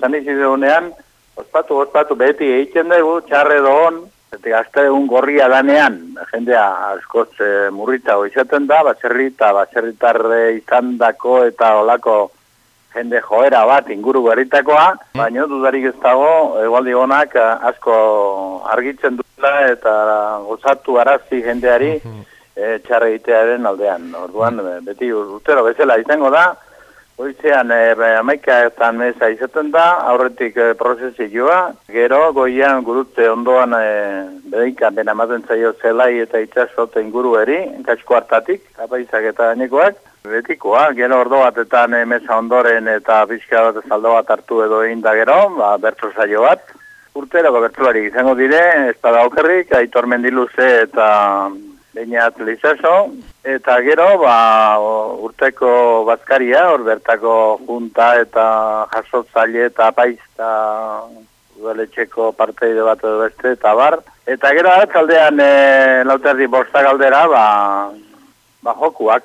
Zan izidunean, ospatu, ospatu, beti egiten dugu, txarre doon, eta gazte egun gorria danean, jendea askoz e, murrita izaten da, baserri eta baserritarre izan dako eta olako jende joera bat inguru berritakoa, baina dudarik ez dago, egualdi honak asko argitzen duela eta gozatu arazi jendeari e, txarre egitearen aldean. Orduan, beti urtero bezala izango da, Goizean, e, amaika eta meza izaten da, aurretik e, prozesioa, gero, goian gurutze ondoan e, bedeika dena maten zaio zelai eta itxasote inguru eri, kasko hartatik, apaizak eta nekoak, betikoa, gero ordo batetan e, meza ondoren eta pixka bat zaldo bat hartu edo egin da gero, ba, bertso saio bat, urteroko bertsolari izango dire, ez da daukerrik, aitor eta Beinat lizaso, eta gero, ba, urteko bazkaria, hor bertako junta eta jasotzaile eta paizta udaletxeko parteide bat edo beste, eta bar. Eta gero, aldean, e, lauterdi bosta galdera, ba, ba jokuak,